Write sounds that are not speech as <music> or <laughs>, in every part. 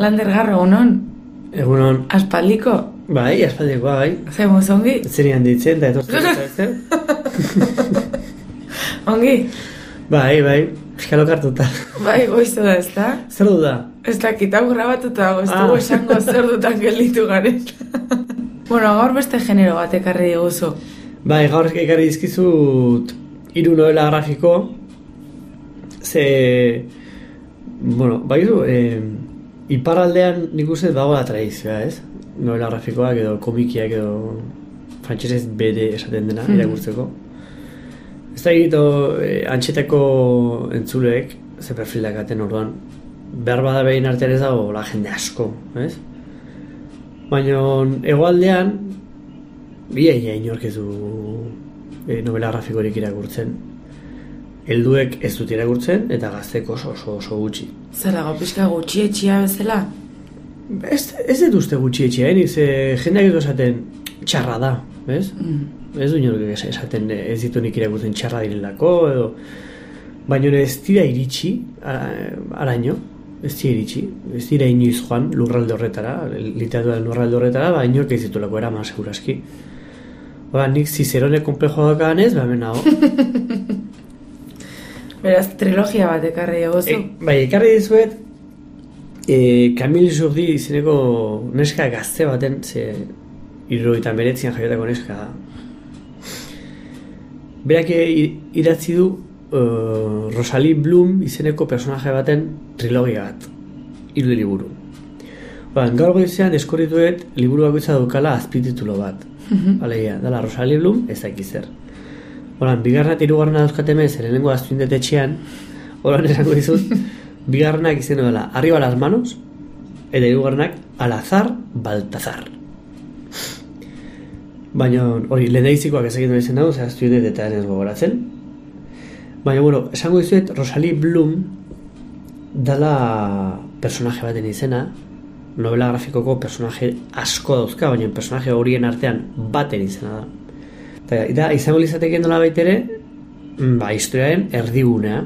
Lander garro, honon, Egunon, aspaldiko, bai, aspaldikoa, bai. ze ongi, Zeri handitzen, da etortzen eta ez <laughs> zer? <laughs> ongi, Bai, bai, fiskalo kartuta. bai, goiztu da, ez da? Zer du da? Ez dakit hau grabatuta ez dugu Ah. esango zer dutan gelditu garen. <laughs> bueno, gaur beste genero bat ekarri diguzu. Bai, gaur ekarri dizkizut hiru novela grafiko, ze, bueno, bai du, eh, iparraldean nik uste dagoela tradizioa, ez? Novela grafikoak edo komikiak edo frantsesez bere esaten dena Mhm. irakurtzeko. Ez da egito eh, antxetako entzuleek, ze perfil dakaten orduan, behar bada behin artean ez dago la jende asko, ez? Baina egoaldean, ia ia inork ez du e, novela grafikorik irakurtzen. Helduek ez dut irakurtzen eta gaztek oso oso oso gutxi. Zela, gau pixka gutxi etxia bezala? Ez, ez dut uste gutxi etxea, eh? ze jendeak esaten txarra da, ez? Mm. Ez du inork es- esaten ez ditu nik irakurtzen txarra direlako, edo... Baina ez dira iritsi, ara- araño, ez dira iritsi, ez dira inoiz joan lurralde horretara, literatura lurralde horretara, ba inork ez ditulako eraman seguraski. Ba, nik zizerone komplejoa dakaan ez, ba, hemen. <laughs> Beraz, trilogia bat ekarri diguzu. E, bai, ekarri dizuet, e, Camille Jourdi izeneko neska gazte baten, ze irroitan beretzian jaiotako neska da. Berak idatzi du uh, Rosalie Bloom izeneko personaje baten trilogia bat, hiru liburu. Ba, gaur goizean deskorrituet liburu bakoitza daukala azpititulo bat. Alegia, dala Rosalie Bloom, ez dakiz zer. Horan, bigarna eta hirugarrena dauzkat hemen, zer lehenengo aztuindet etxean, horan esango dizut, bigarrenak izan dela, arriba las manos, eta hirugarrenak, al azar, Baltazar. Baina, hori, lehendaizikoak ez egin izan dago, zer aztuindet eta ez gogoratzen. Baina, bueno, esango dizuet, Rosalie Bloom, dala personaje baten izena, novela grafikoko personaje asko dauzka, baina personaje horien artean baten izena da. Eta, eta izango lizatekeen nola baitere, mm, ba, historiaren erdigunea,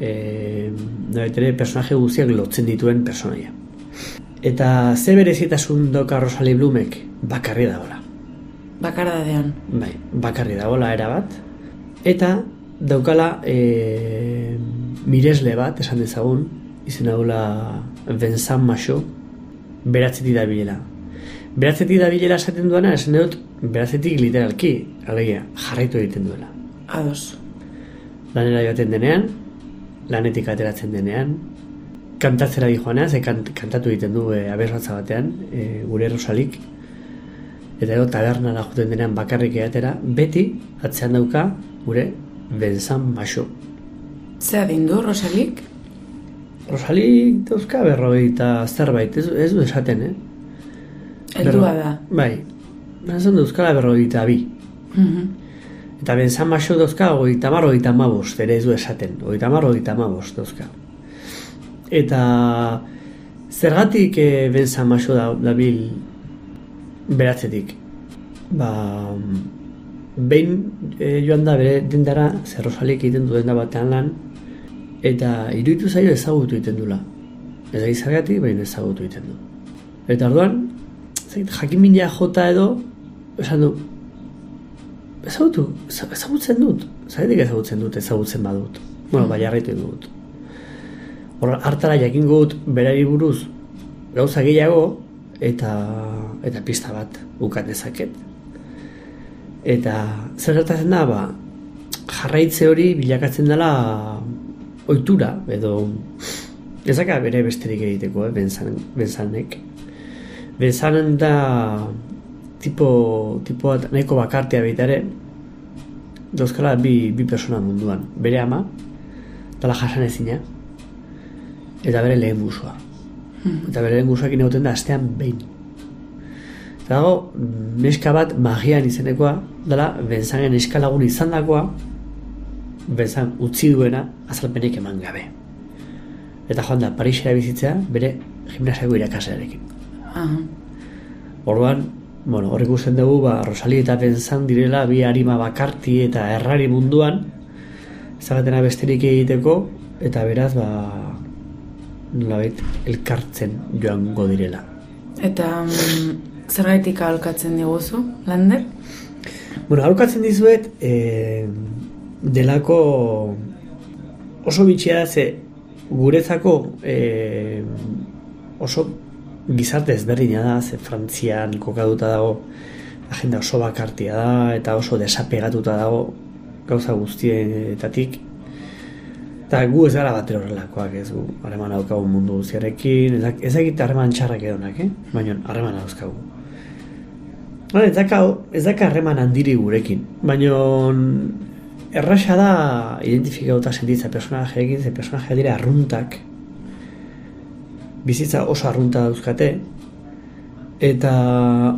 e, nola baitere personaje guztiak lotzen dituen personaia. Eta ze berezitasun doka Rosalie Blumek bakarri dagoela. Bakardadean. Bai, bakarri dagoela era bat. Eta daukala e, miresle bat, esan dezagun, izen dagoela Vincent Macho, beratzetik da bilela. Beratzetik da bilela esaten duena, esan dut, beratzetik literalki, alegia, jarraitu egiten duela. Ados. Lanera joaten denean, lanetik ateratzen denean, kantatzera di joanean, ze kant, kantatu egiten du e, aberratza batean, e, gure Rosalik, eta gero tabernara joten denean bakarrik eatera, beti atzean dauka gure Benzan Maxo. Ze adindu, Rosalik? Rosalik dauzka berrogeita zerbait, ez, ez du esaten, eh? Heldua da. Bai, esan dauzkala berrogeita bi. Mhm. Eta Benzan Maxo dauzka ogeita mar, ogeita mabost, ere ez du esaten, ogeita mar, ogeita mabost dauzka. Eta zergatik e, Benzan Maxo da, dabil beratzetik? Ba, behin e, joan da bere dendara, zer Rosalik egiten du denda batean lan, eta iruditu zaio ezagutu egiten dula. Ez da baina ezagutu egiten du. Eta orduan, zait, jakin mina jota edo, esan du, ezagutu, eza- ezagutzen dut. Zaitik ezagutzen dut, ezagutzen badut. Bueno, bai jarraitu dut. Hor, hartara jakin dut berari buruz gauza gehiago eta eta pista bat ukat dezaket. Eta zer gertatzen da, ba, jarraitze hori bilakatzen dela ohitura edo ezaka bere besterik egiteko, eh, benzan, benzanek. Benzanen da tipo, tipo bat nahiko bakartea baita ere, dauzkala bi, bi persona munduan. Bere ama, dala jasan ezina, eta bere lehen busua. Eta bere lehen busuak inauten da astean behin. Eta dago, neska bat magian izenekoa, dala, benzanen neska lagun izan dakoa, benzan utzi duena azalpenek eman gabe. Eta joan da, Parisera bizitzea bere gimnasiako irakaslearekin. Aha. Orduan, bueno, hor ikusten dugu, ba, Rosali eta Benzan direla bi harima bakarti eta errari munduan, zagatena besterik egiteko, eta beraz, ba, nolabait elkartzen joango direla. Eta mm, zergaitik ahalkatzen diguzu, Lander? Bueno, aurkatzen dizuet, e, delako oso bitxia da ze guretzako e, oso gizarte ezberdina da, ze Frantzian kokaduta dago agenda oso bakartia da eta oso desapegatuta dago gauza guztietatik eta gu ez gara bat horrelakoak ez gu harreman daukagu mundu guztiarekin ez egite harreman txarrak edonak, eh? baina harreman dauzkagu Bueno, ez daka, ez daka harreman handiri gurekin, baina erraxa da identifikauta sentitza personajeekin, ze personajea dira arruntak, bizitza oso arrunta dauzkate, eta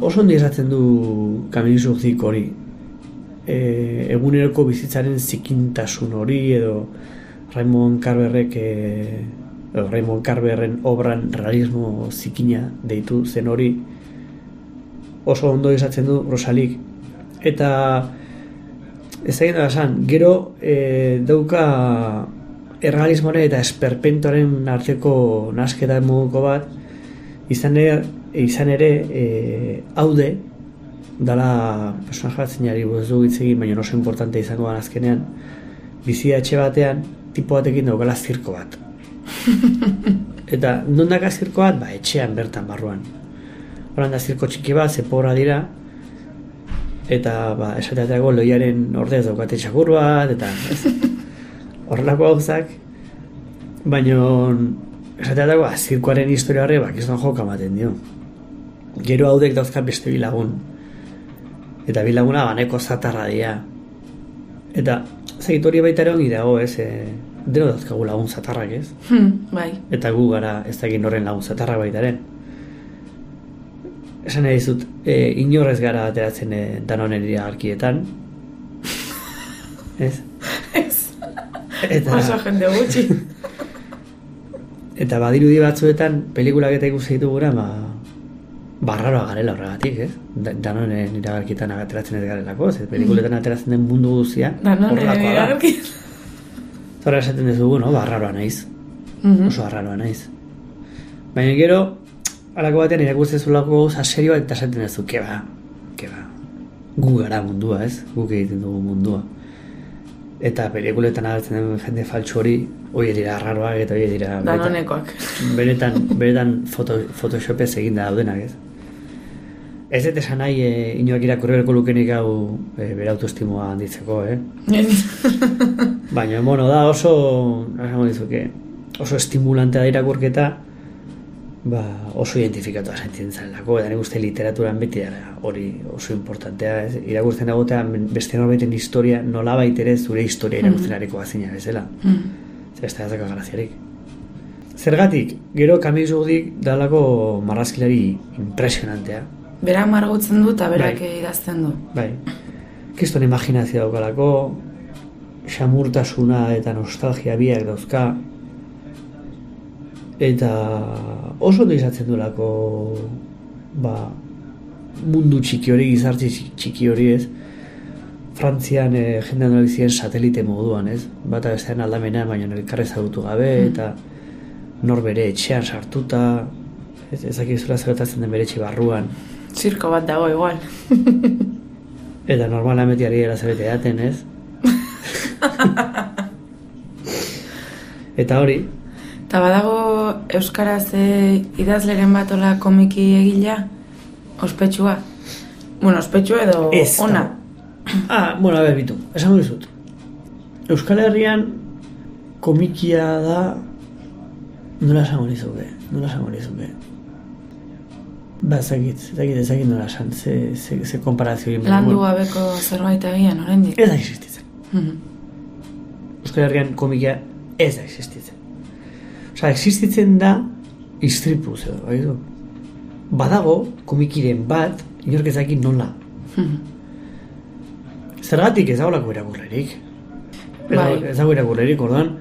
oso ondi esatzen du Camille hori, e, eguneroko bizitzaren zikintasun hori, edo Raymond Carverrek, e, edo Raymond Carverren obran realismo zikina deitu zen hori, oso ondo esatzen du Rosalik. Eta ez da esan, gero e, dauka errealismoaren eta esperpentoaren arteko nasketa moduko bat, izan ere, izan ere e, haude, dala personaje bat zinari buruz dugu itzegin, baina oso importante izango gan azkenean, bizia etxe batean, tipo batekin daukala zirko bat. <laughs> eta non daka zirko bat, ba, etxean bertan barruan. Horan da zirko txiki bat, zepora dira, eta ba, esateatako loiaren ordez daukate txakur bat, eta <laughs> horrelako gauzak, baina esateatako zirkoaren historia horre, bak, ez joka maten dio. Gero haudek dauzka beste bilagun. Eta bilaguna baneko zatarra dira. Eta zaitu hori baita ere ongi dago, ez, e, deno dauzkagu lagun zatarrak, ez? Hmm, bai. Eta gu gara ez da egin horren lagun zatarrak baita ere esan nahi dizut, e, inorrez gara ateratzen e, danonen iragarkietan. <laughs> ez? Ez. Eta... Oso jende gutxi. eta badirudi batzuetan, pelikulak eta ikusi ditu gura, ba, barraroa garela horregatik, ez? Danonen iragarkietan ateratzen ez garelako, ez? Pelikuletan ateratzen den mundu guzia, horrelakoa da. Zora esaten dugu, no? Barraroa naiz. Mhm. Oso barraroa naiz. Baina gero, alako batean irakurtzen zulako gauza serioa eta esaten ez du, keba, keba. Gu gara mundua, ez? Guk egiten dugu mundua. Eta pelikuletan agertzen den jende faltsu hori, hoi dira arraroak eta hoi dira... Danonekoak. Benetan, <laughs> benetan foto, photoshopez egin da daudenak, ez? Ez dut esan nahi, e, inoak irakurri berko lukenik hau e, bere autoestimoa handitzeko, eh? <laughs> Baina, bueno, da oso, oso estimulantea da irakurketa, ba, oso identifikatua sentitzen zelako, eta nik uste literaturan beti dara hori oso importantea, ez? irakurtzen dagotea beste norbaiten historia nola baitere zure historia mm. irakurtzen areko bazina bezala. Mm. Ez da ezako graziarik. Zergatik, gero Kamil Zudik dalako marrazkilari impresionantea. Berak margutzen du eta berak Bai. idazten du. Bai. Kiston imaginazio daukalako, xamurtasuna eta nostalgia biak dauzka, eta oso ondo izatzen duelako ba, mundu txiki hori, gizartzi txiki hori ez, Frantzian e, jende analizien satelite moduan, ez? Bata bestean aldamena, baina elkarre zagutu gabe, Mm. eta nor bere etxean sartuta, ez, ezak izula zertatzen den bere etxe barruan, Zirko bat dago igual. <laughs> eta normala metiari erazabete daten, ez? <laughs> eta hori, Eta badago Euskaraz e, idazleren bat ola komiki egila? Ospetsua? Bueno, ospetsua edo Ez, ona. Ah, bueno, a ber, bitu, esango dizut. Euskal Herrian komikia da nola esango dizuke, nola esango dizuke. Ba, ezagit, ezagit, ezagit nola esan, ze, ze, ze komparazio egin Landu dugun. gabeko zerbait egian, oraindik. Ez da existitzen. Mhm. Euskal Herrian komikia ez da existitzen. Osa, existitzen da istripuz edo, bai du? Badago komikiren bat, inork ez dakit nola. <laughs> Zergatik ez. Ez dago- Bai. Ez dago irakurlerik, orduan,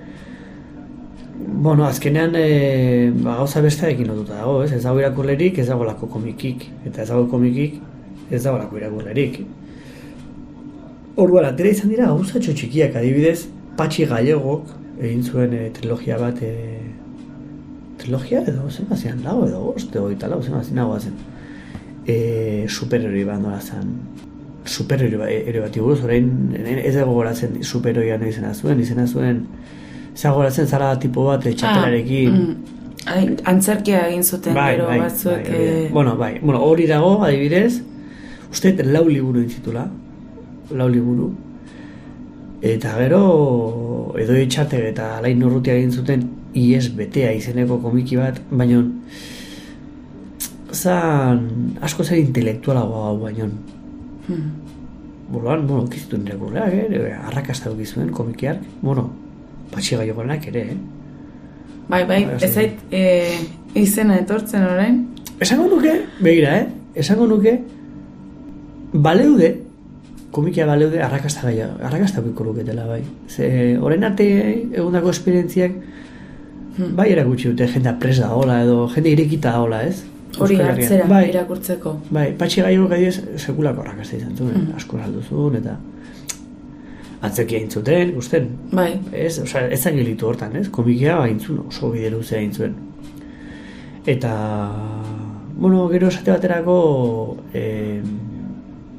bueno, azkenean e, ba, gauza bestearekin lotuta dago, ez? Ez dago irakurlerik, ez dagoelako komikik. Eta ez dago komikik, ez dagoelako irakurlerik. Orduan, atera izan dira gauzatxo txikiak, adibidez, Patxi Gallegok egin zuen e, trilogia bat, e, trilogia edo zen zian lau edo bost edo eta lau zen zian nagoa zen e, superheroi bat nola zen. Superheroi bat, ere bat iguruz, orain ez dago goratzen superheroia nahi izena zuen, izena zuen zagoratzen zara tipo bat txapelarekin Ah, mm, antzerkia egin zuten gero batzuek bai, eh, bueno, bai, bueno, hori dago, adibidez, uste lau liburu intzitula, lau liburu, eta gero, edo itxate eta alain urrutia egin zuten, IES betea izeneko komiki bat, baina zan asko zer intelektualagoa hau baino. mm, Buruan, bueno, kizitu nire burleak, eh? arrakasta duki zuen komikiak, bueno, patxiga jokorenak ere, eh? bai, bai, ez zait eh, izena etortzen orain Esango nuke, begira, eh? Esango nuke, baleude, komikia baleude, arrakasta gaia, arrakasta luketela, bai. Ze, orain arte egundako esperientziak, Hmm. bai erakutsi dute, jendea pres da hola, edo jende irekita hola, ez? hori hartzera bai, irakurtzeko bai, patxi gaiu gaiez, sekulako arrakasta izan zuen, Mhm. asko zuen, eta antzeki hain zuten, gusten, bai, ez, osea, ez zain gelitu hortan, ez, komikia hain zuen, oso bide luzea hain zuen. Eta, bueno, gero esate baterako, eh,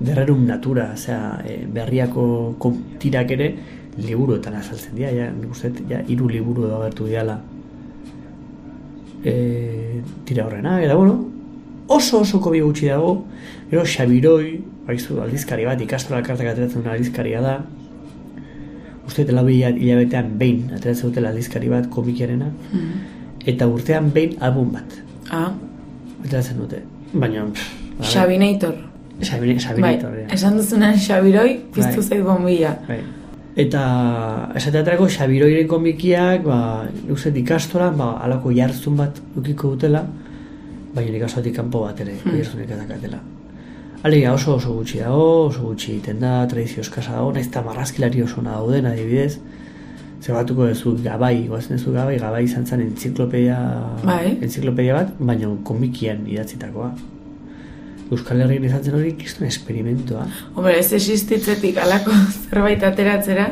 derrerum natura, osea, eh, berriako tirak ere, liburuetan azaltzen dira, ja, nik uste, ja, hiru liburu edo agertu diala e, tira horrena, eta bueno, oso oso kobi gutxi dago, gero Xabiroi, baizu aldizkari bat, ikastola kartak ateratzen duen aldizkaria da, uste dut lau hila- hilabetean behin ateratzen dutela aldizkari bat komikiarena, mm. eta urtean behin album bat ah, ateratzen dute. Baina, pff, Xabinator Xabine, bai, Xabinator, ja. esan duzunan Xabiroi piztu Bai. zait bombilla Bai. Eta esateatrako Xabiroiren komikiak, ba, uste ikastolan, ba, alako jartzun bat ukiko dutela, baina ikastotik kanpo bat ere, Hmm. mm. jartzunek edakatela. Alegia oso oso gutxi dago, oso gutxi egiten da, tradizio eskasa dago, nahiz eta marrazkilari oso ona dauden adibidez, ze batuko duzu gabai, goazen duzu gabai, gabai izan zen entziklopedia, Bai. entziklopedia bat, baina komikian idatzitakoa. Euskal Herrian izan zen hori kiston esperimentoa. Hombre, ez existitzetik alako <laughs> zerbait ateratzera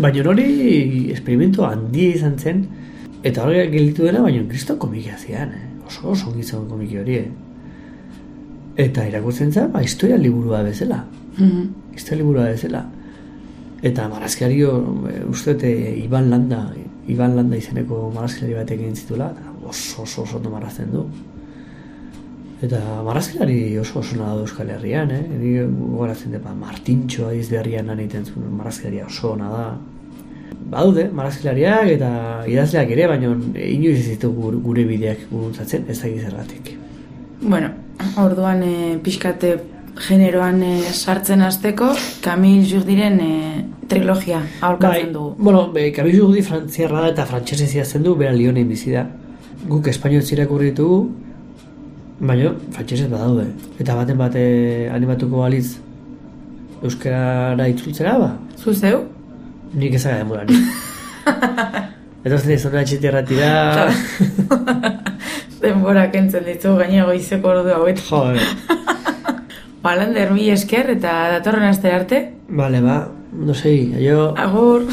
Baina hori esperimento handia izan zen, eta hori gelditu dena, baina kriston komikia zian, eh? oso oso zegoen komiki hori. Eh? Eta irakurtzen zen, ba, historia liburua bezala. Mhm. Historia liburua bezala. Eta marazkiari eh, uste dut, eh, Iban Landa, Iban Landa izeneko marazkilari batek egin zitula, oso oso oso ondo marrazten du. Eta marazkilari oso oso nago Euskal Herrian, eh? Ni gogoratzen dut, ba, Martintxo aiz berrian lan egiten zuen marazkilaria oso ona da. Badaude, marazkilariak eta idazleak ere, baina inoiz ez ditu gure, bideak gurutzatzen, ez da zergatik. Bueno, orduan e, pixkate generoan e, sartzen hasteko Camille Jourdiren e, trilogia aurkatzen dugu. Bai, bueno, e, Camille Judi frantziarra da eta frantsesez idazten du, bera Lyonen bizi da. Guk espainol irakurri ditugu, baina frantsesez badaude. Eta baten bate animatuko balitz euskarara itzultzera, ba, Zu zeu? nik ezaga denbora nik. Eta zen ez hona <laughs> txeterra tira... <laughs> Denbora kentzen ditu gaina goizeko ordu hauet. Joder. <laughs> Balander, mi esker eta datorren aste arte. Vale, ba, no sei, yo... Agur.